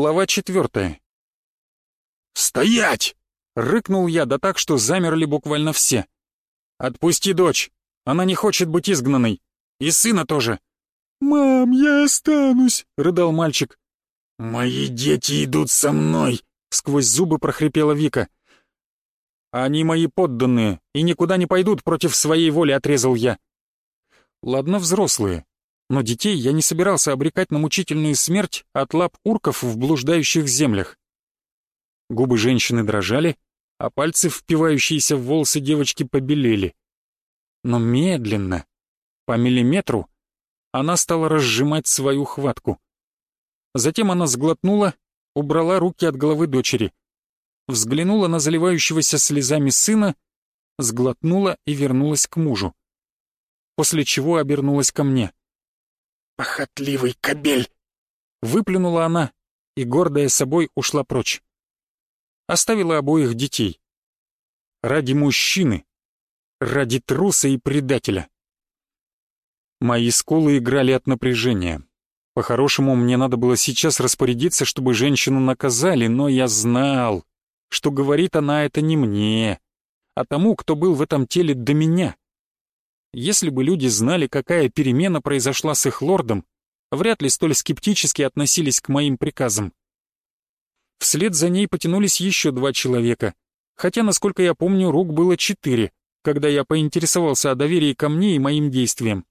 Глава четвертая. «Стоять!» — рыкнул я, да так, что замерли буквально все. «Отпусти дочь, она не хочет быть изгнанной. И сына тоже». «Мам, я останусь», — рыдал мальчик. «Мои дети идут со мной», — сквозь зубы прохрипела Вика. «Они мои подданные и никуда не пойдут против своей воли», — отрезал я. Ладно, взрослые, но детей я не собирался обрекать на мучительную смерть от лап урков в блуждающих землях. Губы женщины дрожали, а пальцы, впивающиеся в волосы девочки, побелели. Но медленно, по миллиметру, она стала разжимать свою хватку. Затем она сглотнула, убрала руки от головы дочери, взглянула на заливающегося слезами сына, сглотнула и вернулась к мужу. После чего обернулась ко мне. «Похотливый кобель!» Выплюнула она и, гордая собой, ушла прочь. Оставила обоих детей. Ради мужчины. Ради труса и предателя. Мои скулы играли от напряжения. По-хорошему, мне надо было сейчас распорядиться, чтобы женщину наказали, но я знал, что говорит она это не мне, а тому, кто был в этом теле до меня. Если бы люди знали, какая перемена произошла с их лордом, вряд ли столь скептически относились к моим приказам. Вслед за ней потянулись еще два человека, хотя, насколько я помню, рук было четыре, когда я поинтересовался о доверии ко мне и моим действиям.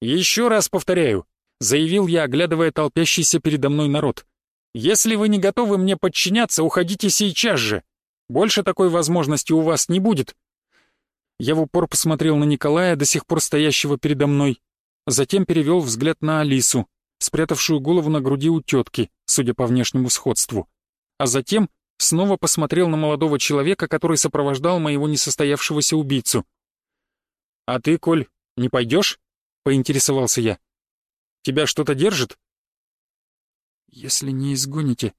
«Еще раз повторяю», — заявил я, оглядывая толпящийся передо мной народ. «Если вы не готовы мне подчиняться, уходите сейчас же. Больше такой возможности у вас не будет, я в упор посмотрел на Николая, до сих пор стоящего передо мной. Затем перевел взгляд на Алису, спрятавшую голову на груди у тетки, судя по внешнему сходству. А затем снова посмотрел на молодого человека, который сопровождал моего несостоявшегося убийцу. «А ты, Коль, не пойдешь?» — поинтересовался я. «Тебя что-то держит?» «Если не изгоните,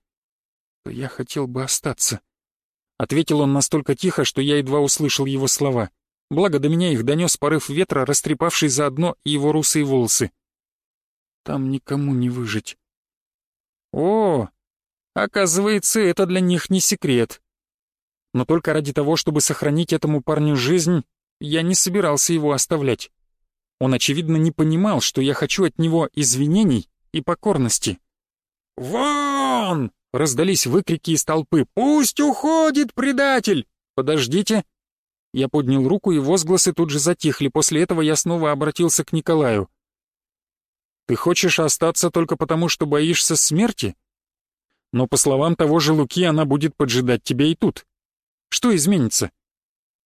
то я хотел бы остаться», — ответил он настолько тихо, что я едва услышал его слова благо до меня их донес порыв ветра, растрепавший заодно и его русые волосы. Там никому не выжить. О, оказывается, это для них не секрет. Но только ради того, чтобы сохранить этому парню жизнь, я не собирался его оставлять. Он, очевидно, не понимал, что я хочу от него извинений и покорности. «Вон!» — раздались выкрики из толпы. «Пусть уходит предатель!» «Подождите!» Я поднял руку, и возгласы тут же затихли. После этого я снова обратился к Николаю. «Ты хочешь остаться только потому, что боишься смерти? Но, по словам того же Луки, она будет поджидать тебя и тут. Что изменится?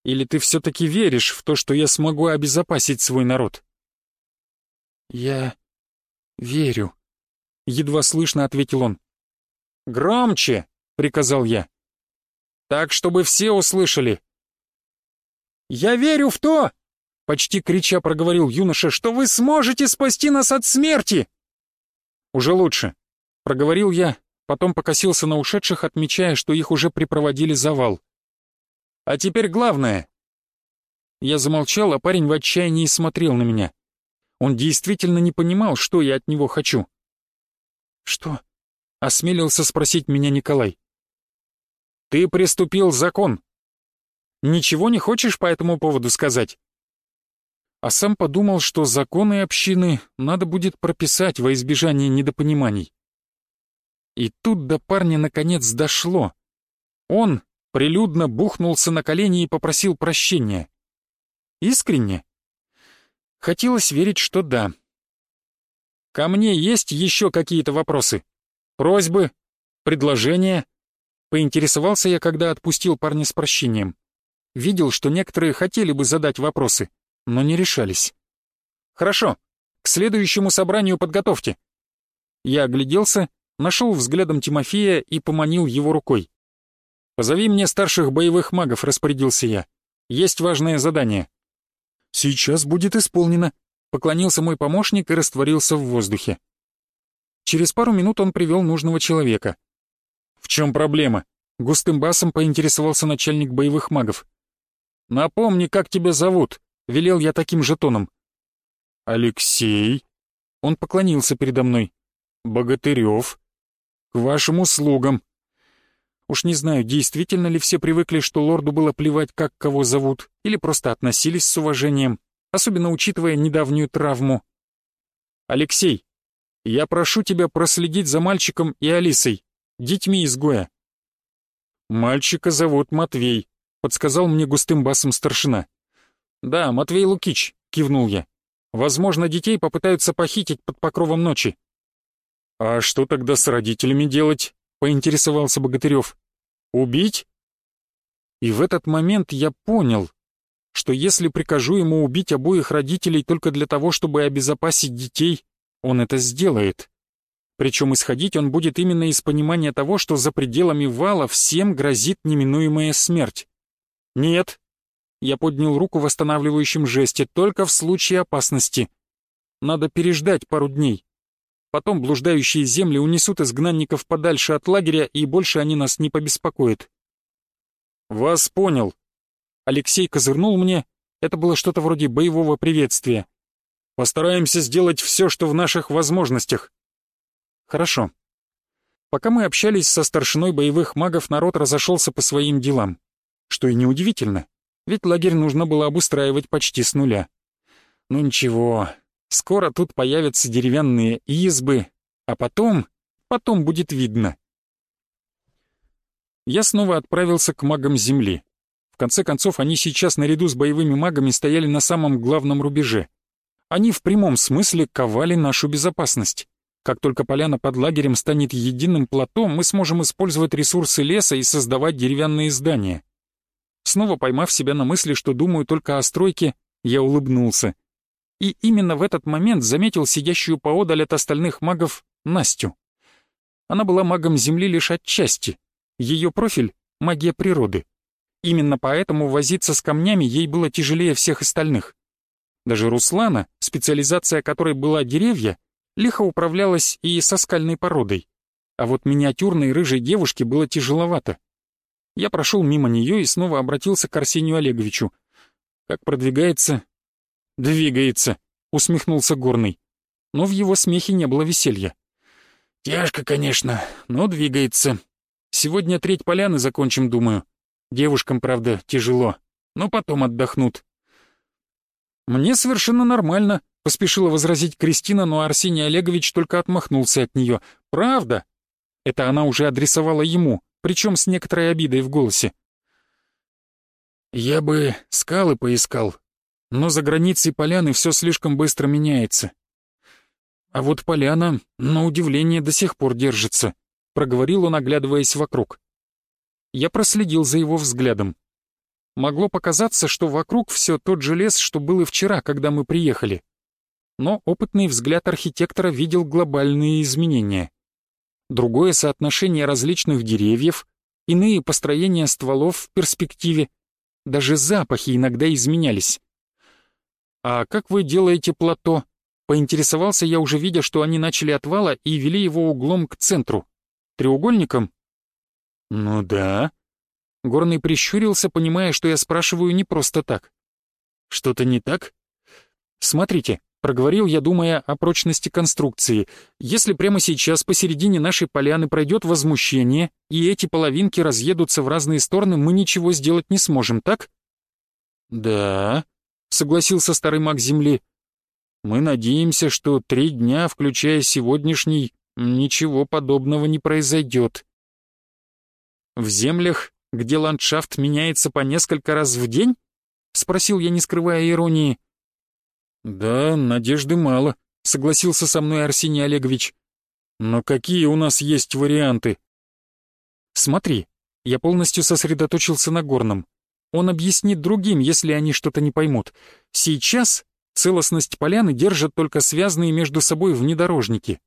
Или ты все-таки веришь в то, что я смогу обезопасить свой народ?» «Я верю», — едва слышно ответил он. «Громче!» — приказал я. «Так, чтобы все услышали. «Я верю в то!» — почти крича проговорил юноша, «что вы сможете спасти нас от смерти!» «Уже лучше», — проговорил я, потом покосился на ушедших, отмечая, что их уже припроводили завал. «А теперь главное!» Я замолчал, а парень в отчаянии смотрел на меня. Он действительно не понимал, что я от него хочу. «Что?» — осмелился спросить меня Николай. «Ты приступил закон», Ничего не хочешь по этому поводу сказать?» А сам подумал, что законы общины надо будет прописать во избежание недопониманий. И тут до парня наконец дошло. Он прилюдно бухнулся на колени и попросил прощения. Искренне? Хотелось верить, что да. «Ко мне есть еще какие-то вопросы? Просьбы? Предложения?» Поинтересовался я, когда отпустил парня с прощением видел, что некоторые хотели бы задать вопросы, но не решались. «Хорошо, к следующему собранию подготовьте». Я огляделся, нашел взглядом Тимофея и поманил его рукой. «Позови мне старших боевых магов», — распорядился я. «Есть важное задание». «Сейчас будет исполнено», — поклонился мой помощник и растворился в воздухе. Через пару минут он привел нужного человека. «В чем проблема?» — густым басом поинтересовался начальник боевых магов. «Напомни, как тебя зовут», — велел я таким же тоном. «Алексей». Он поклонился передо мной. «Богатырев». К вашим услугам. Уж не знаю, действительно ли все привыкли, что лорду было плевать, как кого зовут, или просто относились с уважением, особенно учитывая недавнюю травму. «Алексей, я прошу тебя проследить за мальчиком и Алисой, детьми изгоя». «Мальчика зовут Матвей», — подсказал мне густым басом старшина. «Да, Матвей Лукич», — кивнул я. «Возможно, детей попытаются похитить под покровом ночи». «А что тогда с родителями делать?» — поинтересовался Богатырев. «Убить?» И в этот момент я понял, что если прикажу ему убить обоих родителей только для того, чтобы обезопасить детей, он это сделает. Причем исходить он будет именно из понимания того, что за пределами вала всем грозит неминуемая смерть. Нет. Я поднял руку в восстанавливающем жесте, только в случае опасности. Надо переждать пару дней. Потом блуждающие земли унесут изгнанников подальше от лагеря, и больше они нас не побеспокоят. «Вас понял», Алексей козырнул мне, это было что-то вроде боевого приветствия. «Постараемся сделать все, что в наших возможностях». «Хорошо». Пока мы общались со старшиной боевых магов, народ разошелся по своим делам. Что и неудивительно, ведь лагерь нужно было обустраивать почти с нуля. Ну ничего, скоро тут появятся деревянные избы, а потом, потом будет видно. Я снова отправился к магам Земли. В конце концов, они сейчас наряду с боевыми магами стояли на самом главном рубеже. Они в прямом смысле ковали нашу безопасность. Как только поляна под лагерем станет единым плато, мы сможем использовать ресурсы леса и создавать деревянные здания. Снова поймав себя на мысли, что думаю только о стройке, я улыбнулся. И именно в этот момент заметил сидящую поодаль от остальных магов Настю. Она была магом Земли лишь отчасти. Ее профиль — магия природы. Именно поэтому возиться с камнями ей было тяжелее всех остальных. Даже Руслана, специализация которой была деревья, лихо управлялась и со скальной породой. А вот миниатюрной рыжей девушке было тяжеловато. Я прошел мимо нее и снова обратился к Арсению Олеговичу. «Как продвигается?» «Двигается», — усмехнулся Горный. Но в его смехе не было веселья. «Тяжко, конечно, но двигается. Сегодня треть поляны закончим, думаю. Девушкам, правда, тяжело, но потом отдохнут. «Мне совершенно нормально», — поспешила возразить Кристина, но Арсений Олегович только отмахнулся от нее. «Правда?» Это она уже адресовала ему, причем с некоторой обидой в голосе. «Я бы скалы поискал, но за границей поляны все слишком быстро меняется. А вот поляна, на удивление, до сих пор держится», — проговорил он, оглядываясь вокруг. Я проследил за его взглядом. Могло показаться, что вокруг все тот же лес, что был и вчера, когда мы приехали. Но опытный взгляд архитектора видел глобальные изменения. Другое соотношение различных деревьев, иные построения стволов в перспективе. Даже запахи иногда изменялись. «А как вы делаете плато?» Поинтересовался я, уже видя, что они начали от вала и вели его углом к центру. Треугольником «Ну да». Горный прищурился, понимая, что я спрашиваю не просто так. «Что-то не так?» «Смотрите», — проговорил я, думая о прочности конструкции. «Если прямо сейчас посередине нашей поляны пройдет возмущение, и эти половинки разъедутся в разные стороны, мы ничего сделать не сможем, так?» «Да», — согласился старый маг Земли. «Мы надеемся, что три дня, включая сегодняшний, ничего подобного не произойдет». В землях, где ландшафт меняется по несколько раз в день? Спросил я, не скрывая иронии. Да, надежды мало, согласился со мной Арсений Олегович. Но какие у нас есть варианты? Смотри, я полностью сосредоточился на горном. Он объяснит другим, если они что-то не поймут. Сейчас целостность поляны держат только связанные между собой внедорожники.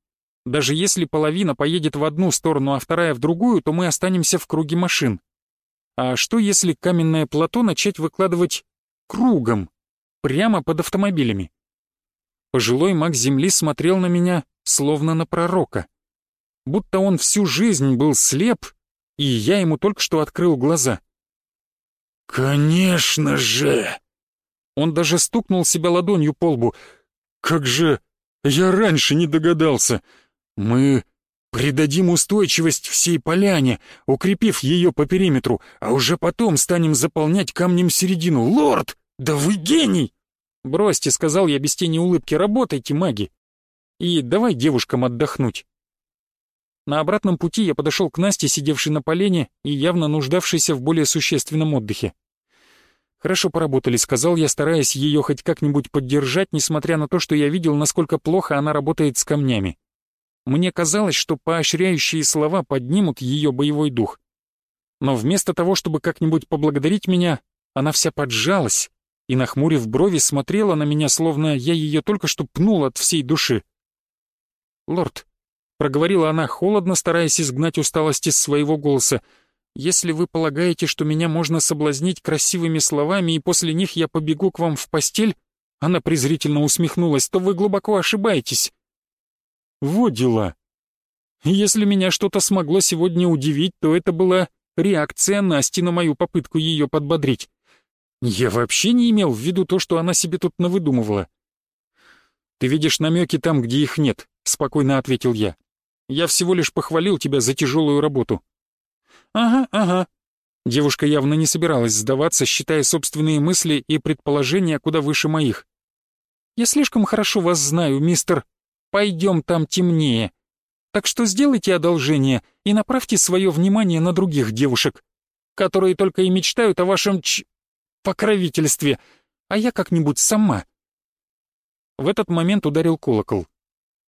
Даже если половина поедет в одну сторону, а вторая в другую, то мы останемся в круге машин. А что если каменное плато начать выкладывать кругом, прямо под автомобилями? Пожилой маг Земли смотрел на меня, словно на пророка. Будто он всю жизнь был слеп, и я ему только что открыл глаза. «Конечно же!» Он даже стукнул себя ладонью по лбу. «Как же я раньше не догадался! Мы Придадим устойчивость всей поляне, укрепив ее по периметру, а уже потом станем заполнять камнем середину. Лорд, да вы гений!» «Бросьте», — сказал я без тени улыбки, — «работайте, маги. И давай девушкам отдохнуть». На обратном пути я подошел к Насте, сидевшей на полене и явно нуждавшейся в более существенном отдыхе. «Хорошо поработали», — сказал я, стараясь ее хоть как-нибудь поддержать, несмотря на то, что я видел, насколько плохо она работает с камнями. Мне казалось, что поощряющие слова поднимут ее боевой дух. Но вместо того, чтобы как-нибудь поблагодарить меня, она вся поджалась и, нахмурив брови, смотрела на меня, словно я ее только что пнул от всей души. «Лорд», — проговорила она холодно, стараясь изгнать усталость из своего голоса, «если вы полагаете, что меня можно соблазнить красивыми словами, и после них я побегу к вам в постель», она презрительно усмехнулась, то вы глубоко ошибаетесь. Вот дела. Если меня что-то смогло сегодня удивить, то это была реакция Насти на мою попытку ее подбодрить. Я вообще не имел в виду то, что она себе тут навыдумывала. «Ты видишь намеки там, где их нет», — спокойно ответил я. «Я всего лишь похвалил тебя за тяжелую работу». «Ага, ага». Девушка явно не собиралась сдаваться, считая собственные мысли и предположения куда выше моих. «Я слишком хорошо вас знаю, мистер Пойдем, там темнее. Так что сделайте одолжение и направьте свое внимание на других девушек, которые только и мечтают о вашем ч... покровительстве, а я как-нибудь сама». В этот момент ударил колокол.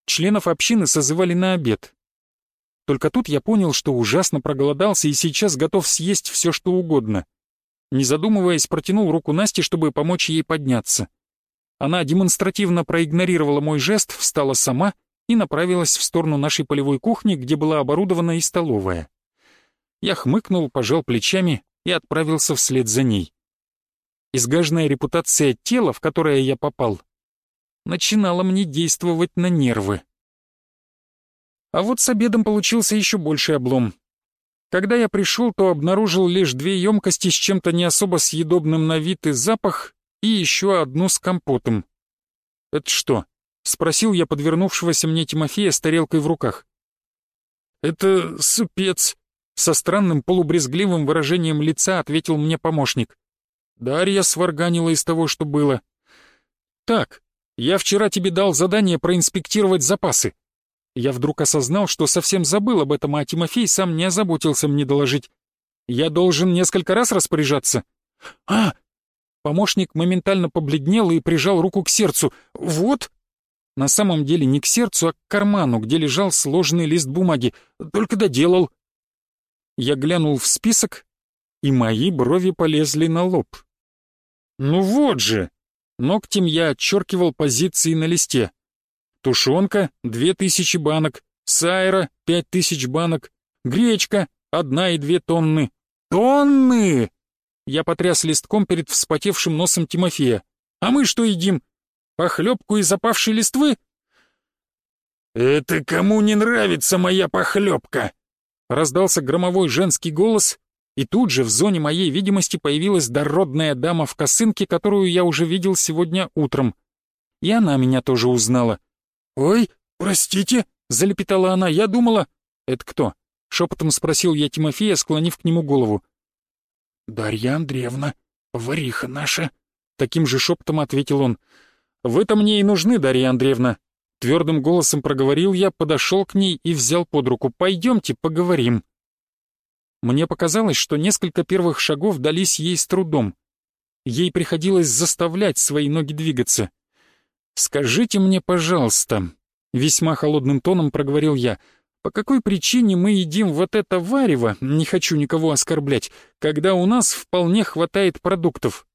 Членов общины созывали на обед. Только тут я понял, что ужасно проголодался и сейчас готов съесть все, что угодно. Не задумываясь, протянул руку Насте, чтобы помочь ей подняться. Она демонстративно проигнорировала мой жест, встала сама и направилась в сторону нашей полевой кухни, где была оборудована и столовая. Я хмыкнул, пожал плечами и отправился вслед за ней. Изгаженная репутация тела, в которое я попал, начинала мне действовать на нервы. А вот с обедом получился еще больший облом. Когда я пришел, то обнаружил лишь две емкости с чем-то не особо съедобным на вид и запах и еще одну с компотом. «Это что?» — спросил я подвернувшегося мне Тимофея с тарелкой в руках. «Это супец», — со странным полубрезгливым выражением лица ответил мне помощник. Дарья сварганила из того, что было. «Так, я вчера тебе дал задание проинспектировать запасы. Я вдруг осознал, что совсем забыл об этом, а Тимофей сам не озаботился мне доложить. Я должен несколько раз распоряжаться. А, Помощник моментально побледнел и прижал руку к сердцу. «Вот!» На самом деле не к сердцу, а к карману, где лежал сложенный лист бумаги. Только доделал. Я глянул в список, и мои брови полезли на лоб. «Ну вот же!» Ногтем я отчеркивал позиции на листе. Тушенка — две тысячи банок, сайра — пять тысяч банок, гречка — одна и две тонны. Тонны! Я потряс листком перед вспотевшим носом Тимофея. «А мы что едим? Похлебку из опавшей листвы?» «Это кому не нравится моя похлебка?» Раздался громовой женский голос, и тут же в зоне моей видимости появилась дородная дама в косынке, которую я уже видел сегодня утром. И она меня тоже узнала. «Ой, простите», — залепетала она, — «я думала...» «Это кто?» — шепотом спросил я Тимофея, склонив к нему голову. «Дарья Андреевна, вариха наша», — таким же шепотом ответил он. «Вы-то мне и нужны, Дарья Андреевна». Твердым голосом проговорил я, подошел к ней и взял под руку. «Пойдемте, поговорим». Мне показалось, что несколько первых шагов дались ей с трудом. Ей приходилось заставлять свои ноги двигаться. «Скажите мне, пожалуйста», — весьма холодным тоном проговорил я, — по какой причине мы едим вот это варево, не хочу никого оскорблять, когда у нас вполне хватает продуктов?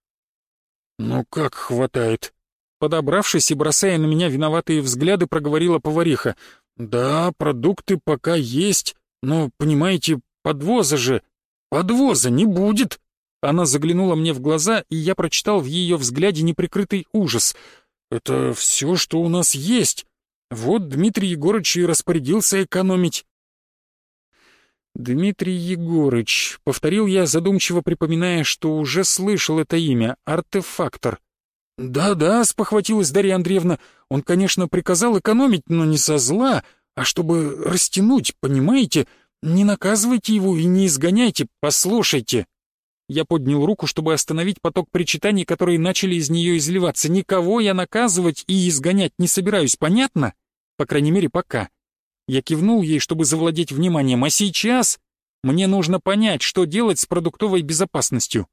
Ну как хватает? Подобравшись и бросая на меня виноватые взгляды, проговорила повариха. Да, продукты пока есть, но, понимаете, подвоза же, подвоза не будет. Она заглянула мне в глаза, и я прочитал в ее взгляде неприкрытый ужас. Это все, что у нас есть. Вот Дмитрий Егорыч и распорядился экономить. «Дмитрий Егорыч», — повторил я, задумчиво припоминая, что уже слышал это имя, артефактор. «Да-да», — спохватилась Дарья Андреевна, — «он, конечно, приказал экономить, но не со зла, а чтобы растянуть, понимаете? Не наказывайте его и не изгоняйте, послушайте!» Я поднял руку, чтобы остановить поток причитаний, которые начали из нее изливаться. Никого я наказывать и изгонять не собираюсь, понятно? По крайней мере, пока. Я кивнул ей, чтобы завладеть вниманием, а сейчас мне нужно понять, что делать с продуктовой безопасностью.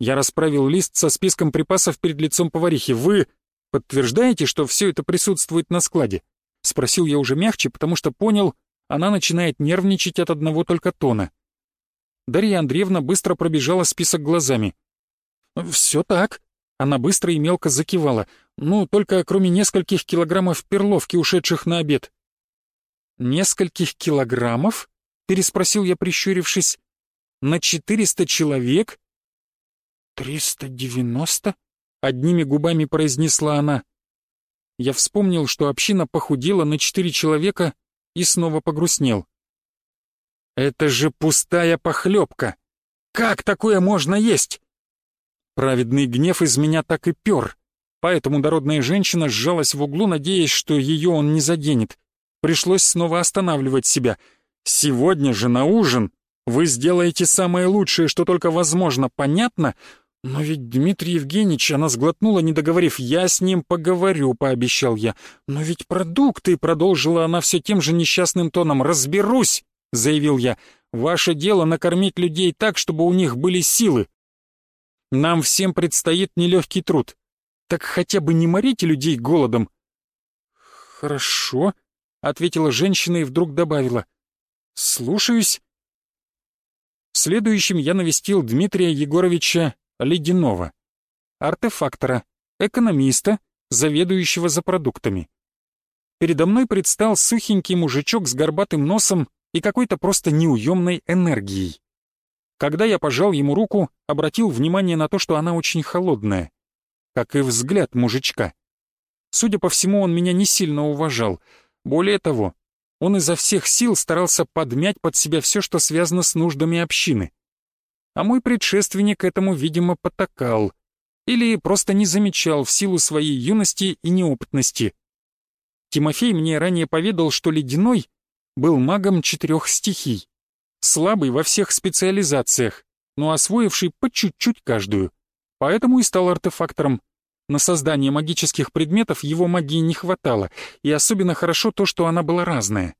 Я расправил лист со списком припасов перед лицом поварихи. «Вы подтверждаете, что все это присутствует на складе?» Спросил я уже мягче, потому что понял, она начинает нервничать от одного только тона. Дарья Андреевна быстро пробежала список глазами. «Все так». Она быстро и мелко закивала. «Ну, только кроме нескольких килограммов перловки, ушедших на обед». «Нескольких килограммов?» — переспросил я, прищурившись. «На четыреста человек?» «Триста девяносто?» — одними губами произнесла она. Я вспомнил, что община похудела на четыре человека и снова погрустнел. «Это же пустая похлебка! Как такое можно есть?» Праведный гнев из меня так и пер, поэтому дородная женщина сжалась в углу, надеясь, что ее он не заденет. Пришлось снова останавливать себя. «Сегодня же на ужин вы сделаете самое лучшее, что только возможно, понятно?» «Но ведь Дмитрий Евгеньевич, она сглотнула, не договорив, я с ним поговорю», — пообещал я. «Но ведь продукты», — продолжила она все тем же несчастным тоном, — «разберусь». — заявил я. «Ваше дело накормить людей так, чтобы у них были силы. Нам всем предстоит нелегкий труд. Так хотя бы не морите людей голодом». «Хорошо», — ответила женщина и вдруг добавила. «Слушаюсь». Следующим я навестил Дмитрия Егоровича Ледянова, артефактора, экономиста, заведующего за продуктами. Передо мной предстал сухенький мужичок с горбатым носом и какой-то просто неуемной энергией. Когда я пожал ему руку, обратил внимание на то, что она очень холодная, как и взгляд мужичка. Судя по всему, он меня не сильно уважал. Более того, он изо всех сил старался подмять под себя все, что связано с нуждами общины. А мой предшественник этому, видимо, потакал или просто не замечал в силу своей юности и неопытности. Тимофей мне ранее поведал, что Ледяной был магом четырех стихий, слабый во всех специализациях, но освоивший по чуть-чуть каждую. Поэтому и стал артефактором. На создание магических предметов его магии не хватало, и особенно хорошо то, что она была разная.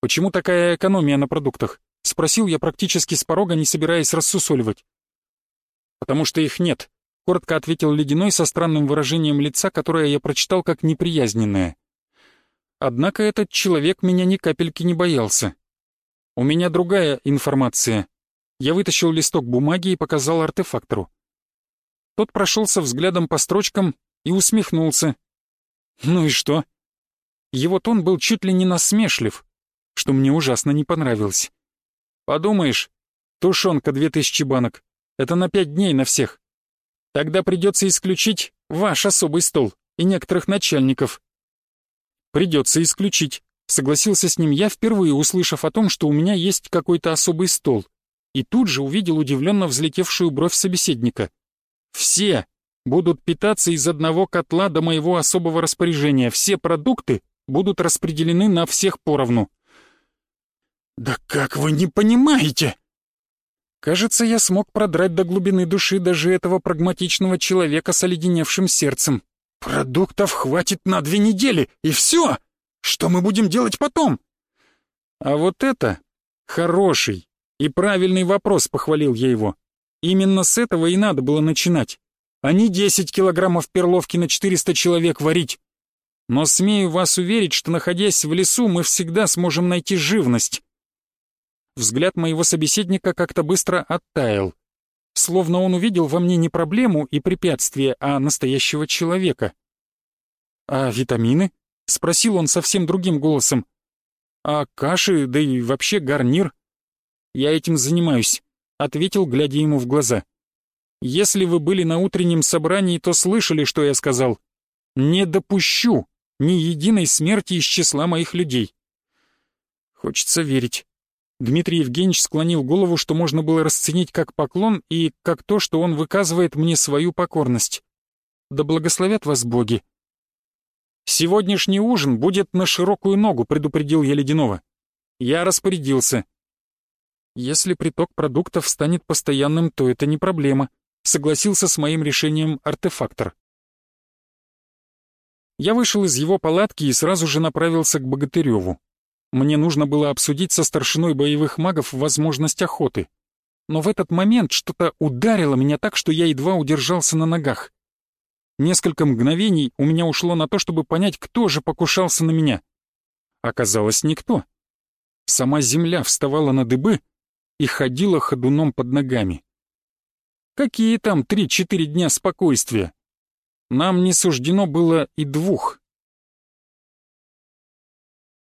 «Почему такая экономия на продуктах?» — спросил я практически с порога, не собираясь рассусоливать. «Потому что их нет», — коротко ответил Ледяной со странным выражением лица, которое я прочитал как неприязненное. Однако этот человек меня ни капельки не боялся. У меня другая информация. Я вытащил листок бумаги и показал артефактору. Тот прошелся взглядом по строчкам и усмехнулся. Ну и что? Его тон был чуть ли не насмешлив, что мне ужасно не понравилось. Подумаешь, тушенка две тысячи банок. Это на пять дней на всех. Тогда придется исключить ваш особый стол и некоторых начальников. Придется исключить. Согласился с ним я, впервые услышав о том, что у меня есть какой-то особый стол. И тут же увидел удивленно взлетевшую бровь собеседника. Все будут питаться из одного котла до моего особого распоряжения. Все продукты будут распределены на всех поровну. «Да как вы не понимаете?» Кажется, я смог продрать до глубины души даже этого прагматичного человека с оледеневшим сердцем. Продуктов хватит на две недели, и все. Что мы будем делать потом? А вот это хороший и правильный вопрос, похвалил я его. Именно с этого и надо было начинать, а не 10 килограммов перловки на 400 человек варить. Но смею вас уверить, что находясь в лесу, мы всегда сможем найти живность. Взгляд моего собеседника как-то быстро оттаял словно он увидел во мне не проблему и препятствие, а настоящего человека. «А витамины?» — спросил он совсем другим голосом. «А каши, да и вообще гарнир?» «Я этим занимаюсь», — ответил, глядя ему в глаза. «Если вы были на утреннем собрании, то слышали, что я сказал. Не допущу ни единой смерти из числа моих людей». Хочется верить. Дмитрий Евгеньевич склонил голову, что можно было расценить как поклон и как то, что он выказывает мне свою покорность. Да благословят вас боги. «Сегодняшний ужин будет на широкую ногу», — предупредил я Ледяного. Я распорядился. «Если приток продуктов станет постоянным, то это не проблема», — согласился с моим решением артефактор. Я вышел из его палатки и сразу же направился к Богатыреву. Мне нужно было обсудить со старшиной боевых магов возможность охоты. Но в этот момент что-то ударило меня так, что я едва удержался на ногах. Несколько мгновений у меня ушло на то, чтобы понять, кто же покушался на меня. Оказалось, никто. Сама земля вставала на дыбы и ходила ходуном под ногами. Какие там три-четыре дня спокойствия? Нам не суждено было и двух.